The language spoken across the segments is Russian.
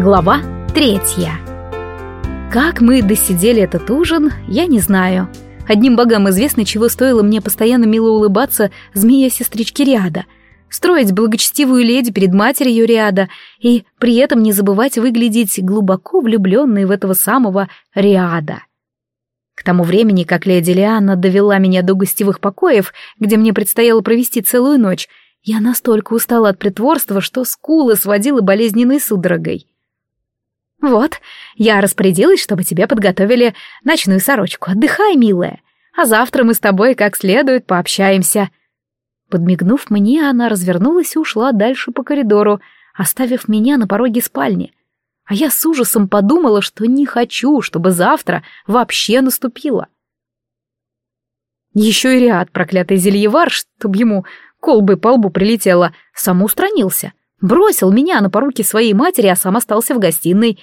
Глава третья. Как мы досидели этот ужин, я не знаю. Одним богам известно, чего стоило мне постоянно мило улыбаться змея-сестрички Риада, строить благочестивую леди перед матерью Риада и при этом не забывать выглядеть глубоко влюбленной в этого самого Риада. К тому времени, как леди Лианна довела меня до гостевых покоев, где мне предстояло провести целую ночь, я настолько устала от притворства, что скулы сводила болезненной судорогой. «Вот, я распорядилась, чтобы тебе подготовили ночную сорочку. Отдыхай, милая, а завтра мы с тобой как следует пообщаемся». Подмигнув мне, она развернулась и ушла дальше по коридору, оставив меня на пороге спальни. А я с ужасом подумала, что не хочу, чтобы завтра вообще наступило. Еще и ряд проклятый зельевар, чтоб ему колбы по лбу прилетело, сам устранился. Бросил меня на поруки своей матери, а сам остался в гостиной.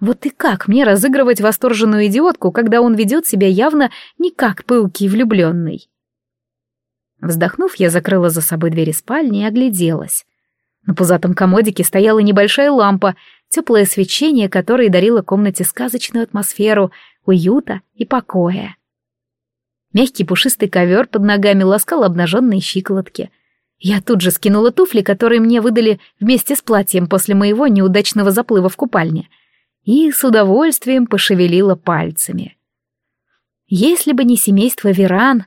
Вот и как мне разыгрывать восторженную идиотку, когда он ведет себя явно не как пылкий влюбленный? Вздохнув, я закрыла за собой двери спальни и огляделась. На пузатом комодике стояла небольшая лампа, теплое свечение, которое дарило комнате сказочную атмосферу, уюта и покоя. Мягкий пушистый ковер под ногами ласкал обнаженные щиколотки — я тут же скинула туфли, которые мне выдали вместе с платьем после моего неудачного заплыва в купальне, и с удовольствием пошевелила пальцами. Если бы не семейство Веран,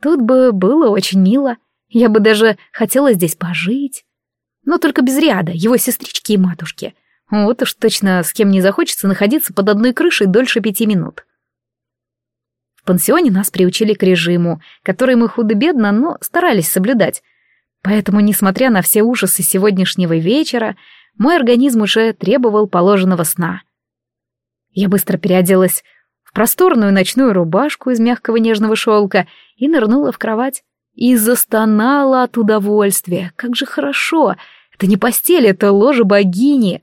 тут бы было очень мило. Я бы даже хотела здесь пожить. Но только без ряда, его сестрички и матушки. Вот уж точно с кем не захочется находиться под одной крышей дольше пяти минут. В пансионе нас приучили к режиму, который мы худо-бедно, но старались соблюдать, Поэтому, несмотря на все ужасы сегодняшнего вечера, мой организм уже требовал положенного сна. Я быстро переоделась в просторную ночную рубашку из мягкого нежного шелка и нырнула в кровать. И застонала от удовольствия. Как же хорошо! Это не постель, это ложа богини.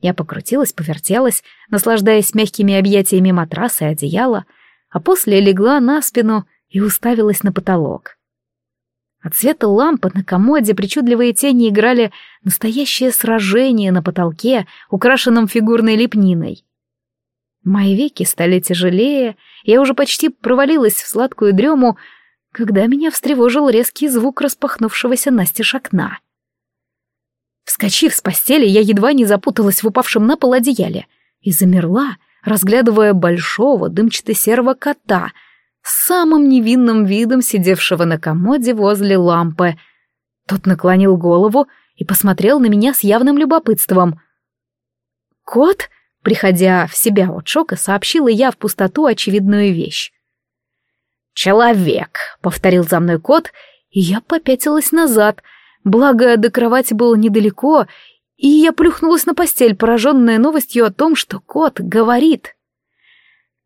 Я покрутилась, повертелась, наслаждаясь мягкими объятиями матраса и одеяла, а после легла на спину и уставилась на потолок. От света лампы на комоде причудливые тени играли настоящее сражение на потолке, украшенном фигурной лепниной. Мои веки стали тяжелее, я уже почти провалилась в сладкую дрему, когда меня встревожил резкий звук распахнувшегося настежь окна. Вскочив с постели, я едва не запуталась в упавшем на пол одеяле и замерла, разглядывая большого дымчато-серого кота — с самым невинным видом сидевшего на комоде возле лампы. Тот наклонил голову и посмотрел на меня с явным любопытством. «Кот?» — приходя в себя от шока, сообщила я в пустоту очевидную вещь. «Человек», — повторил за мной кот, и я попятилась назад, благо до кровати было недалеко, и я плюхнулась на постель, пораженная новостью о том, что кот говорит.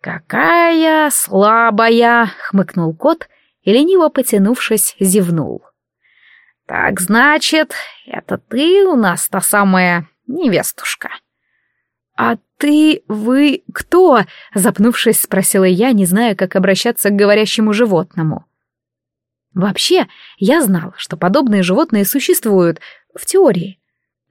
«Какая слабая!» — хмыкнул кот и, лениво потянувшись, зевнул. «Так значит, это ты у нас та самая невестушка?» «А ты, вы кто?» — запнувшись, спросила я, не зная, как обращаться к говорящему животному. Вообще, я знала, что подобные животные существуют, в теории.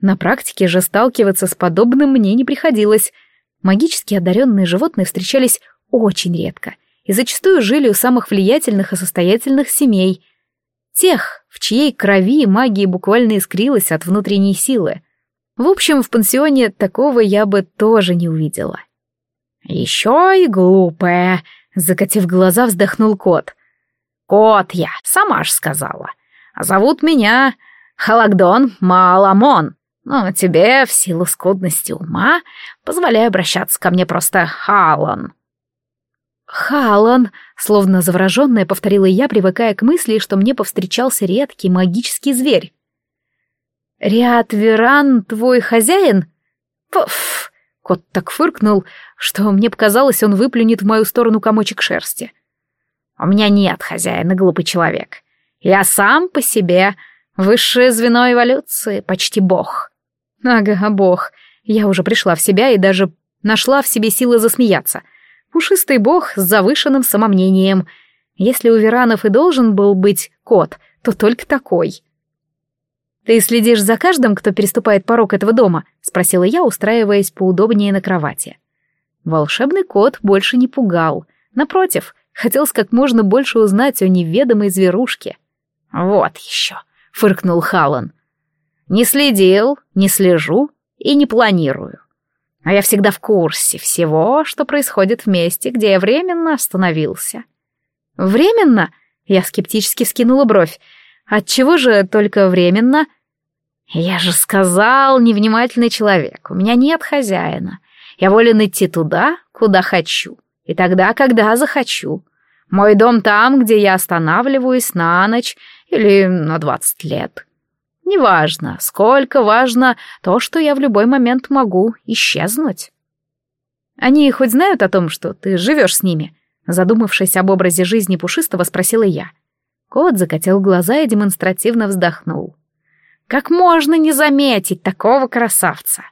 На практике же сталкиваться с подобным мне не приходилось — Магически одаренные животные встречались очень редко и зачастую жили у самых влиятельных и состоятельных семей. Тех, в чьей крови магия буквально искрилась от внутренней силы. В общем, в пансионе такого я бы тоже не увидела. «Еще и глупая», — закатив глаза, вздохнул кот. «Кот я, сама ж сказала. А зовут меня Халагдон Маламон. Но тебе, в силу скудности ума, позволяю обращаться ко мне просто Халан». «Халан», — словно завороженная повторила я, привыкая к мысли, что мне повстречался редкий магический зверь. «Риат Веран твой хозяин?» «Пф!» — кот так фыркнул, что мне показалось, он выплюнет в мою сторону комочек шерсти. «У меня нет хозяина, глупый человек. Я сам по себе, высшее звено эволюции, почти бог». Ага, бог. Я уже пришла в себя и даже нашла в себе силы засмеяться. Пушистый бог с завышенным «Ты следишь за каждым, кто переступает порог этого дома?» — спросила я, устраиваясь поудобнее на кровати. Волшебный кот больше не пугал. Напротив, хотелось как можно больше узнать о неведомой зверушке. «Вот еще!» — фыркнул Халан. «Не следил, не слежу и не планирую. А я всегда в курсе всего, что происходит в месте, где я временно остановился». «Временно?» — я скептически скинула бровь. «Отчего же только временно?» «Я же сказал, невнимательный человек, у меня нет хозяина. Я волен идти туда, куда хочу, и тогда, когда захочу. Мой дом там, где я останавливаюсь на ночь или на двадцать лет. Неважно, сколько важно то, что я в любой момент могу исчезнуть». «Они хоть знают о том, что ты живешь с ними?» Задумавшись об образе жизни Пушистого, спросила я. Кот закатил глаза и демонстративно вздохнул. Как можно не заметить такого красавца?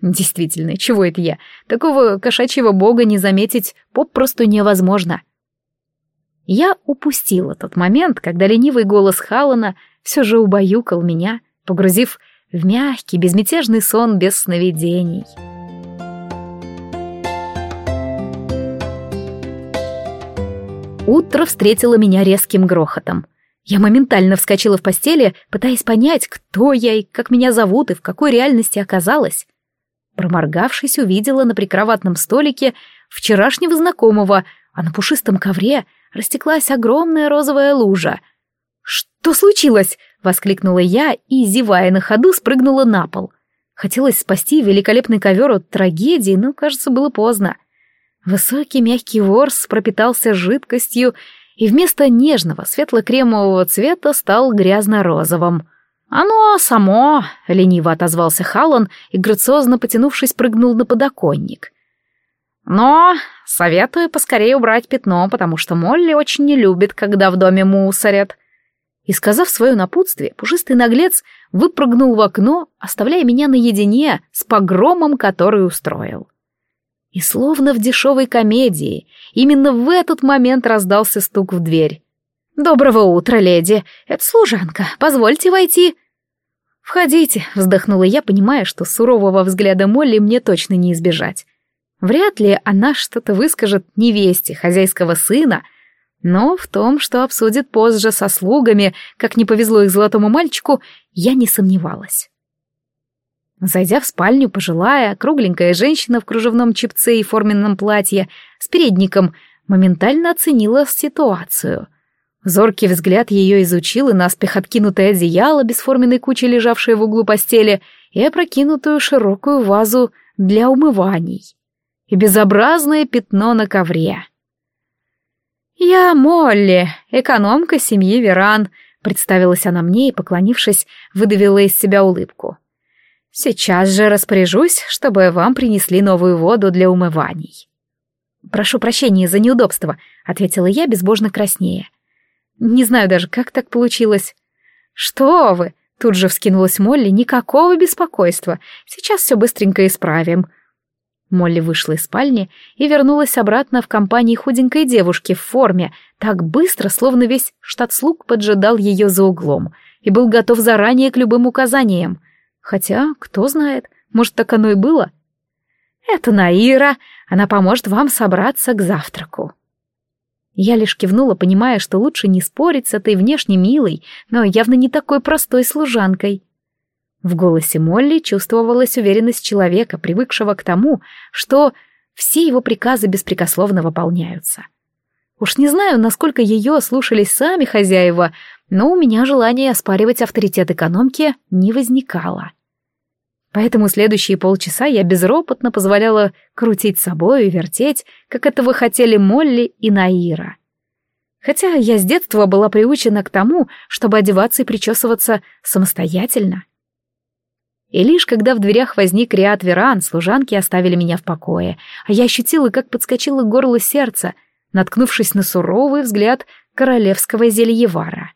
Действительно, чего это я? Такого кошачьего бога не заметить попросту невозможно. Я упустила тот момент, когда ленивый голос Халана все же убаюкал меня, погрузив в мягкий, безмятежный сон без сновидений. Утро встретило меня резким грохотом — я моментально вскочила в постели, пытаясь понять, кто я и как меня зовут и в какой реальности оказалась. Проморгавшись, увидела на прикроватном столике вчерашнего знакомого, а на пушистом ковре растеклась огромная розовая лужа. «Что случилось?» — воскликнула я и, зевая на ходу, спрыгнула на пол. Хотелось спасти великолепный ковер от трагедии, но, кажется, было поздно. Высокий мягкий ворс пропитался жидкостью и вместо нежного светло-кремового цвета стал грязно-розовым. «Оно само!» — лениво отозвался Халлан и, грациозно потянувшись, прыгнул на подоконник. «Но советую поскорее убрать пятно, потому что Молли очень не любит, когда в доме мусорят». И, сказав свое напутствие, пушистый наглец выпрыгнул в окно, оставляя меня наедине с погромом, который устроил. И словно в дешевой комедии, именно в этот момент раздался стук в дверь. «Доброго утра, леди! Это служанка. Позвольте войти!» «Входите», — вздохнула я, понимая, что сурового взгляда Молли мне точно не избежать. Вряд ли она что-то выскажет невесте хозяйского сына, но в том, что обсудит позже со слугами, как не повезло их золотому мальчику, я не сомневалась. Зайдя в спальню, пожилая, кругленькая женщина в кружевном чепце и форменном платье с передником моментально оценила ситуацию. Зоркий взгляд ее изучил и наспех откинутое одеяло, бесформенной кучей лежавшее в углу постели, и опрокинутую широкую вазу для умываний. И безобразное пятно на ковре. «Я Молли, экономка семьи Веран», — представилась она мне и, поклонившись, выдавила из себя улыбку. Сейчас же распоряжусь, чтобы вам принесли новую воду для умываний. Прошу прощения за неудобство, ответила я безбожно краснее. Не знаю даже, как так получилось. Что вы? Тут же вскинулась Молли, никакого беспокойства. Сейчас все быстренько исправим. Молли вышла из спальни и вернулась обратно в компании худенькой девушки в форме, так быстро, словно весь штат слуг поджидал ее за углом и был готов заранее к любым указаниям. Хотя, кто знает, может, так оно и было. Это Наира, она поможет вам собраться к завтраку. Я лишь кивнула, понимая, что лучше не спорить с этой внешне милой, но явно не такой простой служанкой. В голосе Молли чувствовалась уверенность человека, привыкшего к тому, что все его приказы беспрекословно выполняются. Уж не знаю, насколько ее слушались сами хозяева, но у меня желания оспаривать авторитет экономки не возникало. Поэтому следующие полчаса я безропотно позволяла крутить собой и вертеть, как этого хотели Молли и Наира. Хотя я с детства была приучена к тому, чтобы одеваться и причесываться самостоятельно. И лишь когда в дверях возник Риат Веран, служанки оставили меня в покое, а я ощутила, как подскочило горло сердца, наткнувшись на суровый взгляд королевского зельевара.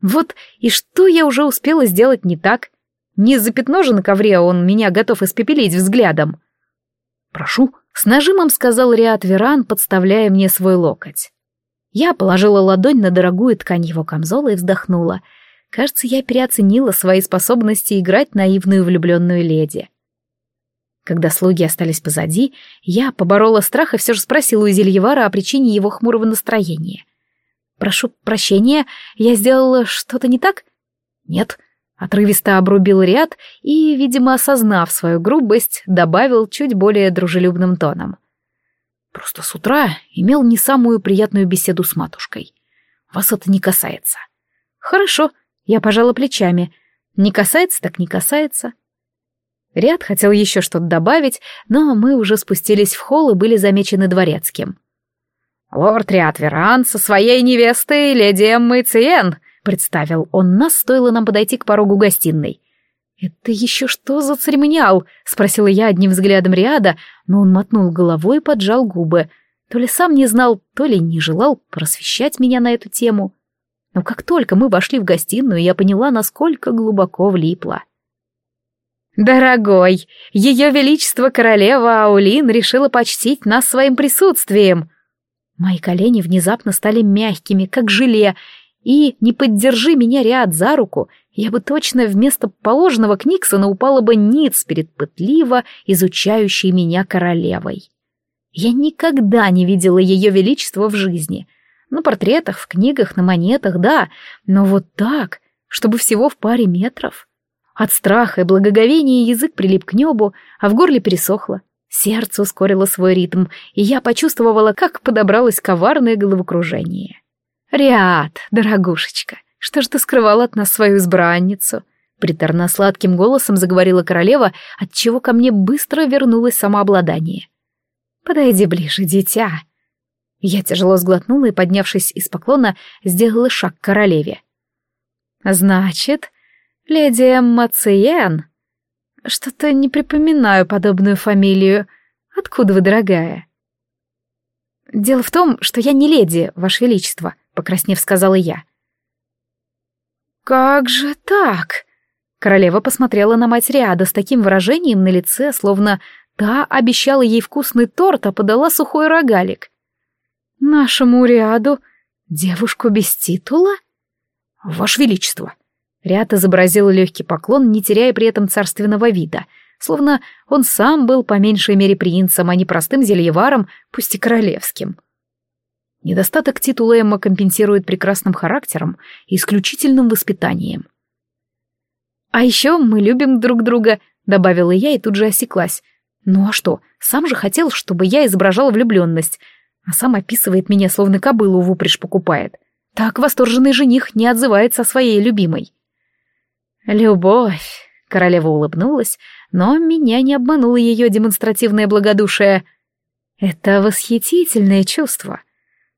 Вот и что я уже успела сделать не так, не за пятно же на ковре он меня готов испепелить взглядом. «Прошу», — с нажимом сказал Риат Веран, подставляя мне свой локоть. Я положила ладонь на дорогую ткань его камзола и вздохнула. Кажется, я переоценила свои способности играть наивную влюбленную леди. Когда слуги остались позади, я поборола страх и все же спросила у Зельевара о причине его хмурого настроения. «Прошу прощения, я сделала что-то не так?» «Нет», — отрывисто обрубил ряд и, видимо, осознав свою грубость, добавил чуть более дружелюбным тоном. «Просто с утра имел не самую приятную беседу с матушкой. Вас это не касается». «Хорошо», — я пожала плечами. «Не касается, так не касается». Ряд хотел еще что-то добавить, но мы уже спустились в холл и были замечены дворецким. «Лорд Ряд Веран со своей невестой, леди Эммой Циен», — представил он нас, стоило нам подойти к порогу гостиной. «Это еще что за церемониал?» — спросила я одним взглядом Риада, но он мотнул головой и поджал губы. То ли сам не знал, то ли не желал просвещать меня на эту тему. Но как только мы вошли в гостиную, я поняла, насколько глубоко влипла. «Дорогой, ее величество королева Аулин решила почтить нас своим присутствием!» Мои колени внезапно стали мягкими, как желе, и не поддержи меня ряд за руку, я бы точно вместо положенного Книксона упала бы ниц перед пытливо изучающей меня королевой. Я никогда не видела ее величество в жизни. На портретах, в книгах, на монетах, да, но вот так, чтобы всего в паре метров. От страха и благоговения язык прилип к небу, а в горле пересохло. Сердце ускорило свой ритм, и я почувствовала, как подобралось коварное головокружение. «Риад, дорогушечка, что ж ты скрывала от нас свою избранницу?» Приторно-сладким голосом заговорила королева, отчего ко мне быстро вернулось самообладание. «Подойди ближе, дитя». Я тяжело сглотнула и, поднявшись из поклона, сделала шаг к королеве. «Значит, Леди Эмма? Что-то не припоминаю подобную фамилию. Откуда вы, дорогая? Дело в том, что я не леди, Ваше Величество, покраснев, сказала я. Как же так? Королева посмотрела на мать Риада с таким выражением на лице, словно та обещала ей вкусный торт, а подала сухой рогалик. Нашему Риаду девушку без титула? Ваше Величество, Ряд изобразил легкий поклон, не теряя при этом царственного вида, словно он сам был по меньшей мере принцем, а не простым зельеваром, пусть и королевским. Недостаток титула Эмма компенсирует прекрасным характером и исключительным воспитанием. «А еще мы любим друг друга», — добавила я и тут же осеклась. «Ну а что, сам же хотел, чтобы я изображала влюбленность, а сам описывает меня, словно кобылу в упряжь покупает. Так восторженный жених не отзывается о своей любимой». «Любовь!» — королева улыбнулась, но меня не обмануло ее демонстративное благодушие. «Это восхитительное чувство.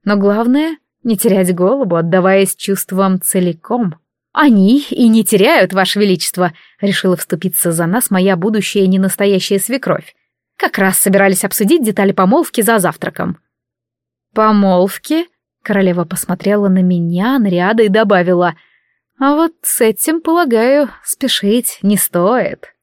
Но главное — не терять голову, отдаваясь чувствам целиком». «Они и не теряют, Ваше Величество», — решила вступиться за нас моя будущая ненастоящая свекровь. Как раз собирались обсудить детали помолвки за завтраком. «Помолвки?» — королева посмотрела на меня, на Риада и добавила — а вот с этим, полагаю, спешить не стоит.